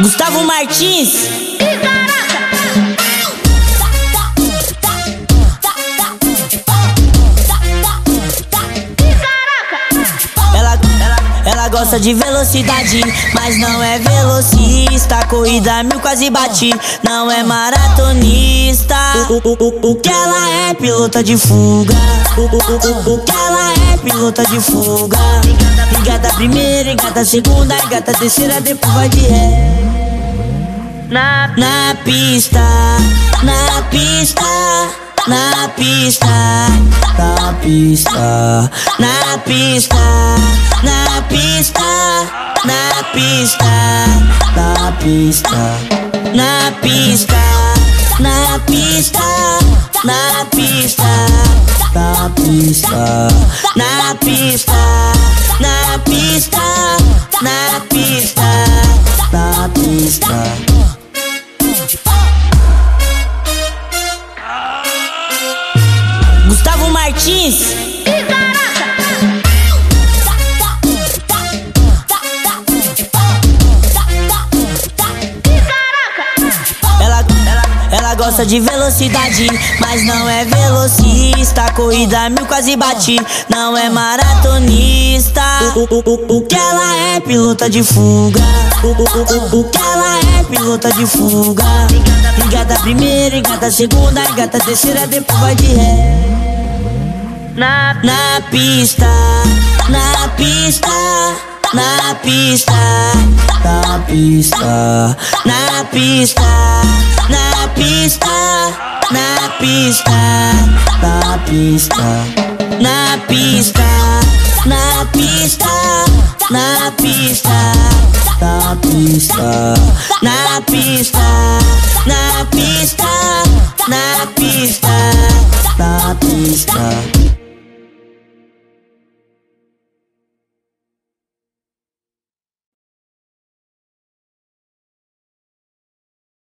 Gustavo Martins. Ela, ela, ela gosta de velocidade, mas não é velocista. Corrida mil quase bate, não é maratonista. O, que ela é pilota de fuga. O que ela é pilota de fuga. Engata primeira, engata segunda, engata terceira, depois vai de ré. Na, na pista, na pista, na pista, na pista, na pista, na pista, na pista, na pista, na pista, na pista, na pista, na pista, na Martins. Ela, ela, ela gosta de velocidade, mas não é velocista. Corrida mil quase bate, não é maratonista. O, o, o, o que ela é pilota de fuga. O, o, o, o que ela é pilota de fuga. Engata primeira, engata segunda, engata terceira, depois vai de ré. Na, na pista, na pista, na pista, na pista, na pista, na pista, na pista, na pista, na pista, na pista, na pista, na pista, na pista, na pista, na pista, na pista.